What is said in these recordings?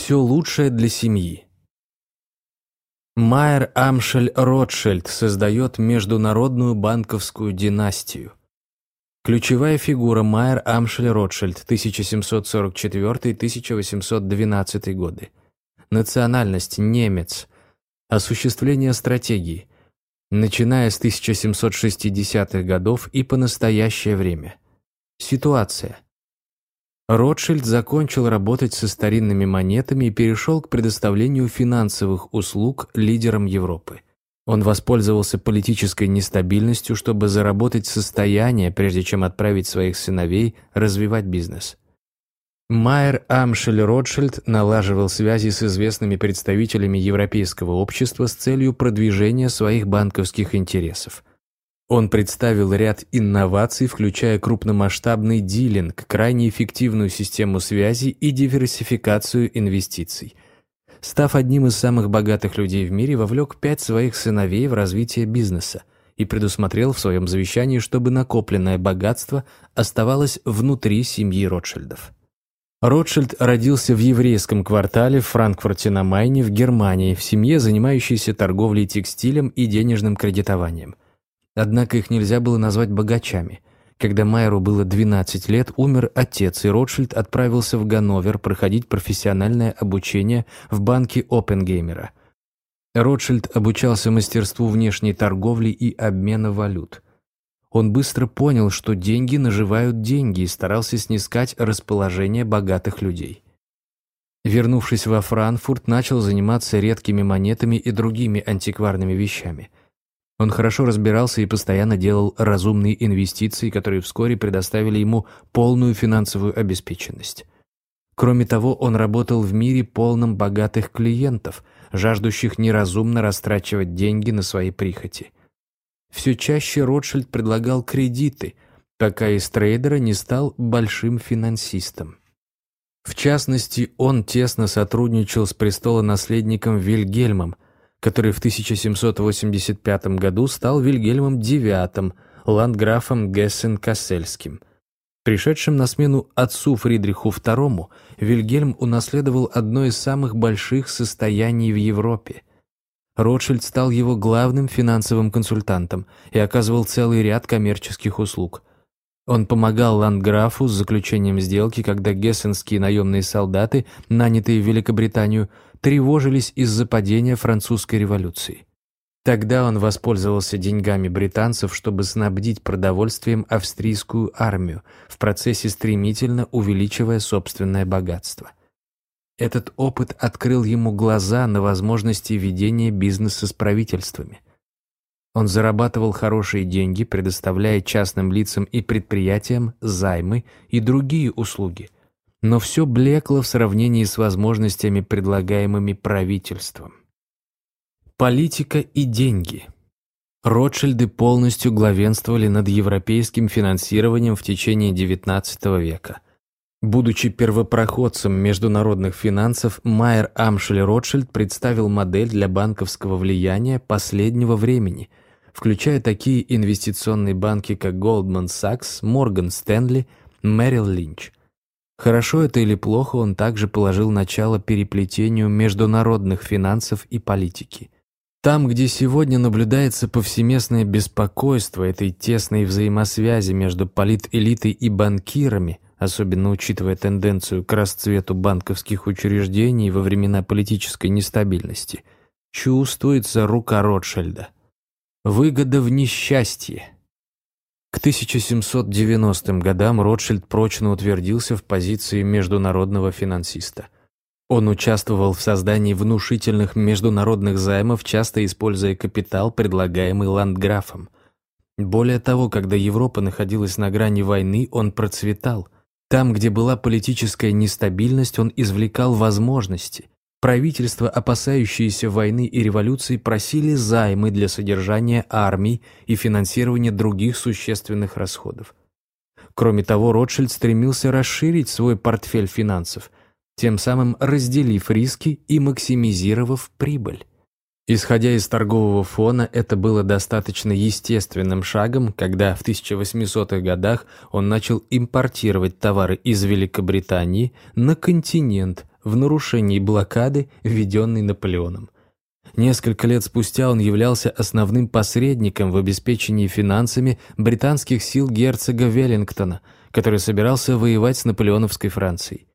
Все лучшее для семьи. Майер Амшель Ротшильд создает международную банковскую династию. Ключевая фигура Майер Амшель Ротшильд, 1744-1812 годы. Национальность – немец. Осуществление стратегии. Начиная с 1760-х годов и по настоящее время. Ситуация – Ротшильд закончил работать со старинными монетами и перешел к предоставлению финансовых услуг лидерам Европы. Он воспользовался политической нестабильностью, чтобы заработать состояние, прежде чем отправить своих сыновей развивать бизнес. Майер Амшель Ротшильд налаживал связи с известными представителями европейского общества с целью продвижения своих банковских интересов – он представил ряд инноваций, включая крупномасштабный дилинг, крайне эффективную систему связи и диверсификацию инвестиций. Став одним из самых богатых людей в мире, вовлек пять своих сыновей в развитие бизнеса и предусмотрел в своем завещании, чтобы накопленное богатство оставалось внутри семьи Ротшильдов. Ротшильд родился в еврейском квартале в Франкфурте на Майне в Германии в семье, занимающейся торговлей текстилем и денежным кредитованием. Однако их нельзя было назвать богачами. Когда Майеру было 12 лет, умер отец, и Ротшильд отправился в Ганновер проходить профессиональное обучение в банке Опенгеймера. Ротшильд обучался мастерству внешней торговли и обмена валют. Он быстро понял, что деньги наживают деньги и старался снискать расположение богатых людей. Вернувшись во Франкфурт, начал заниматься редкими монетами и другими антикварными вещами – он хорошо разбирался и постоянно делал разумные инвестиции, которые вскоре предоставили ему полную финансовую обеспеченность. Кроме того, он работал в мире полном богатых клиентов, жаждущих неразумно растрачивать деньги на свои прихоти. Все чаще Ротшильд предлагал кредиты, пока из трейдера не стал большим финансистом. В частности, он тесно сотрудничал с престолонаследником Вильгельмом, который в 1785 году стал Вильгельмом IX, ландграфом Гессен-Кассельским. Пришедшим на смену отцу Фридриху II, Вильгельм унаследовал одно из самых больших состояний в Европе. Ротшильд стал его главным финансовым консультантом и оказывал целый ряд коммерческих услуг – он помогал ландграфу с заключением сделки, когда гессенские наемные солдаты, нанятые в Великобританию, тревожились из-за падения французской революции. Тогда он воспользовался деньгами британцев, чтобы снабдить продовольствием австрийскую армию, в процессе стремительно увеличивая собственное богатство. Этот опыт открыл ему глаза на возможности ведения бизнеса с правительствами – он зарабатывал хорошие деньги, предоставляя частным лицам и предприятиям займы и другие услуги. Но все блекло в сравнении с возможностями, предлагаемыми правительством. Политика и деньги. Ротшильды полностью главенствовали над европейским финансированием в течение XIX века. Будучи первопроходцем международных финансов, Майер Амшель Ротшильд представил модель для банковского влияния последнего времени – включая такие инвестиционные банки, как Goldman Sachs, Morgan Stanley, Merrill Lynch. Хорошо это или плохо, он также положил начало переплетению международных финансов и политики. Там, где сегодня наблюдается повсеместное беспокойство этой тесной взаимосвязи между политэлитой и банкирами, особенно учитывая тенденцию к расцвету банковских учреждений во времена политической нестабильности, чувствуется рука Ротшильда – Выгода в несчастье. К 1790 годам Ротшильд прочно утвердился в позиции международного финансиста. Он участвовал в создании внушительных международных займов, часто используя капитал, предлагаемый ландграфом. Более того, когда Европа находилась на грани войны, он процветал. Там, где была политическая нестабильность, он извлекал возможности. Правительства, опасающиеся войны и революции, просили займы для содержания армий и финансирования других существенных расходов. Кроме того, Ротшильд стремился расширить свой портфель финансов, тем самым разделив риски и максимизировав прибыль. Исходя из торгового фона, это было достаточно естественным шагом, когда в 1800-х годах он начал импортировать товары из Великобритании на континент, в нарушении блокады, введенной Наполеоном. Несколько лет спустя он являлся основным посредником в обеспечении финансами британских сил герцога Веллингтона, который собирался воевать с наполеоновской Францией.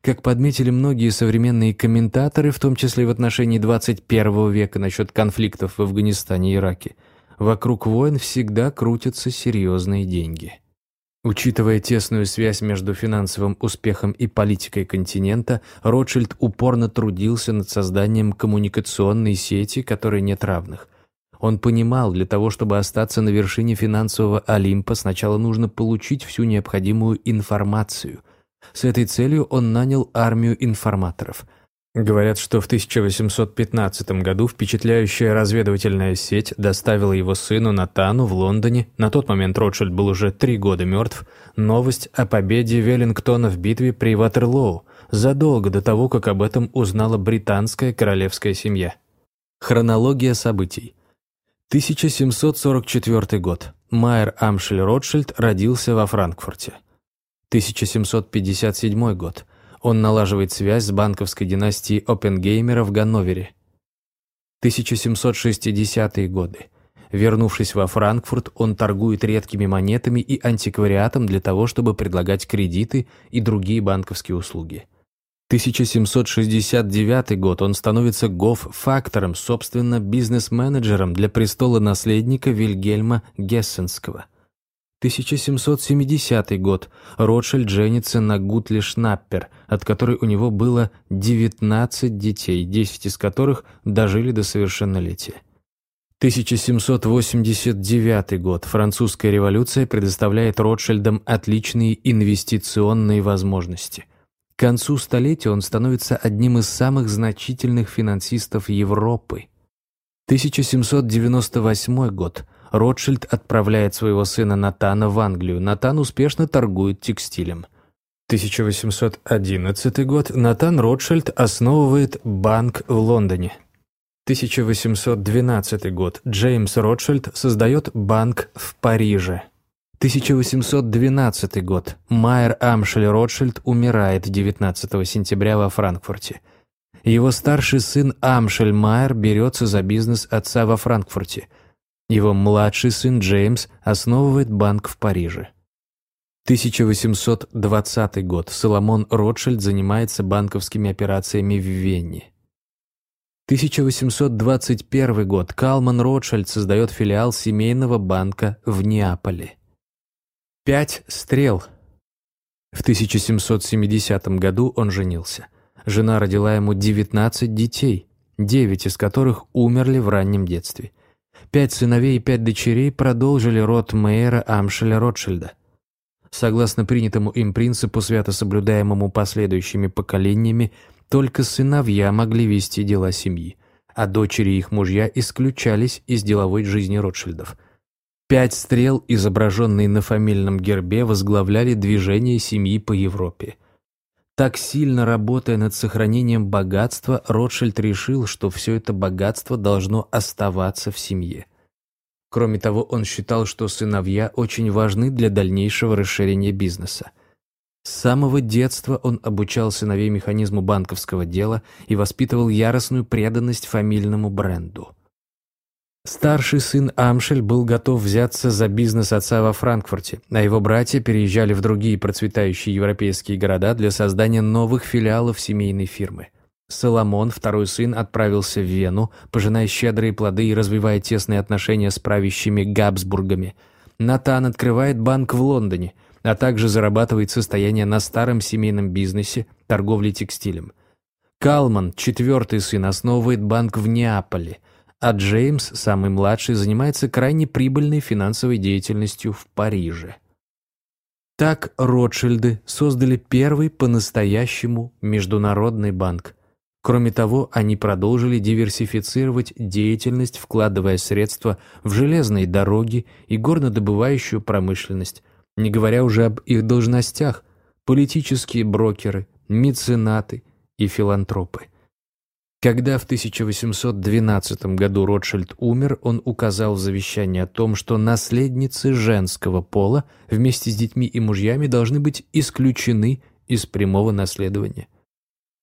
Как подметили многие современные комментаторы, в том числе в отношении 21 века насчет конфликтов в Афганистане и Ираке, вокруг войн всегда крутятся серьезные деньги. Учитывая тесную связь между финансовым успехом и политикой континента, Ротшильд упорно трудился над созданием коммуникационной сети, которой нет равных. Он понимал, для того, чтобы остаться на вершине финансового Олимпа, сначала нужно получить всю необходимую информацию. С этой целью он нанял армию информаторов – Говорят, что в 1815 году впечатляющая разведывательная сеть доставила его сыну Натану в Лондоне, на тот момент Ротшильд был уже три года мертв, новость о победе Веллингтона в битве при Ватерлоу, задолго до того, как об этом узнала британская королевская семья. Хронология событий. 1744 год. Майер Амшель Ротшильд родился во Франкфурте. 1757 год. Он налаживает связь с банковской династией Оппенгеймера в Ганновере. 1760-е годы. Вернувшись во Франкфурт, он торгует редкими монетами и антиквариатом для того, чтобы предлагать кредиты и другие банковские услуги. 1769 год он становится гоф-фактором, собственно, бизнес-менеджером для престола наследника Вильгельма Гессенского. 1770 год. Ротшильд женится на Гутле Шнаппер, от которой у него было 19 детей, 10 из которых дожили до совершеннолетия. 1789 год. Французская революция предоставляет Ротшильдам отличные инвестиционные возможности. К концу столетия он становится одним из самых значительных финансистов Европы. 1798 год. Ротшильд отправляет своего сына Натана в Англию. Натан успешно торгует текстилем. 1811 год. Натан Ротшильд основывает банк в Лондоне. 1812 год. Джеймс Ротшильд создает банк в Париже. 1812 год. Майер Амшель Ротшильд умирает 19 сентября во Франкфурте. Его старший сын Амшель Майер берется за бизнес отца во Франкфурте – его младший сын Джеймс основывает банк в Париже. 1820 год. Соломон Ротшильд занимается банковскими операциями в Вене. 1821 год. Калман Ротшильд создает филиал семейного банка в Неаполе. Пять стрел. В 1770 году он женился. Жена родила ему 19 детей, 9 из которых умерли в раннем детстве – Пять сыновей и пять дочерей продолжили род Мейера Амшеля Ротшильда. Согласно принятому им принципу, свято соблюдаемому последующими поколениями, только сыновья могли вести дела семьи, а дочери и их мужья исключались из деловой жизни Ротшильдов. Пять стрел, изображенные на фамильном гербе, возглавляли движение семьи по Европе. Так сильно работая над сохранением богатства, Ротшильд решил, что все это богатство должно оставаться в семье. Кроме того, он считал, что сыновья очень важны для дальнейшего расширения бизнеса. С самого детства он обучал сыновей механизму банковского дела и воспитывал яростную преданность фамильному бренду. Старший сын Амшель был готов взяться за бизнес отца во Франкфурте, а его братья переезжали в другие процветающие европейские города для создания новых филиалов семейной фирмы. Соломон, второй сын, отправился в Вену, пожиная щедрые плоды и развивая тесные отношения с правящими Габсбургами. Натан открывает банк в Лондоне, а также зарабатывает состояние на старом семейном бизнесе – торговле текстилем. Калман, четвертый сын, основывает банк в Неаполе – а Джеймс, самый младший, занимается крайне прибыльной финансовой деятельностью в Париже. Так Ротшильды создали первый по-настоящему международный банк. Кроме того, они продолжили диверсифицировать деятельность, вкладывая средства в железные дороги и горнодобывающую промышленность, не говоря уже об их должностях – политические брокеры, меценаты и филантропы. Когда в 1812 году Ротшильд умер, он указал в завещании о том, что наследницы женского пола вместе с детьми и мужьями должны быть исключены из прямого наследования.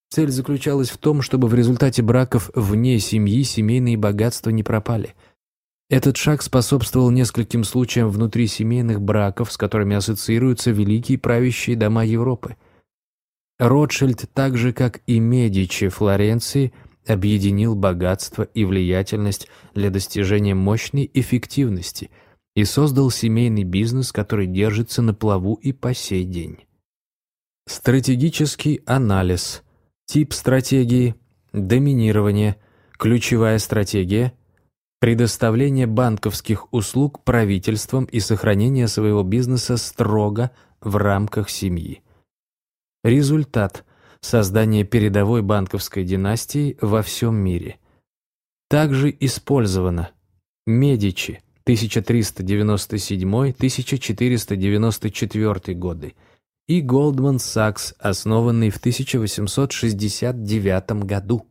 Цель заключалась в том, чтобы в результате браков вне семьи семейные богатства не пропали. Этот шаг способствовал нескольким случаям внутрисемейных браков, с которыми ассоциируются великие правящие дома Европы. Ротшильд, так же как и Медичи Флоренции, объединил богатство и влиятельность для достижения мощной эффективности и создал семейный бизнес, который держится на плаву и по сей день. Стратегический анализ, тип стратегии, доминирование, ключевая стратегия, предоставление банковских услуг правительствам и сохранение своего бизнеса строго в рамках семьи. Результат – создание передовой банковской династии во всем мире. Также использовано Медичи 1397-1494 годы – и Goldman Sachs, основанный в 1869 году.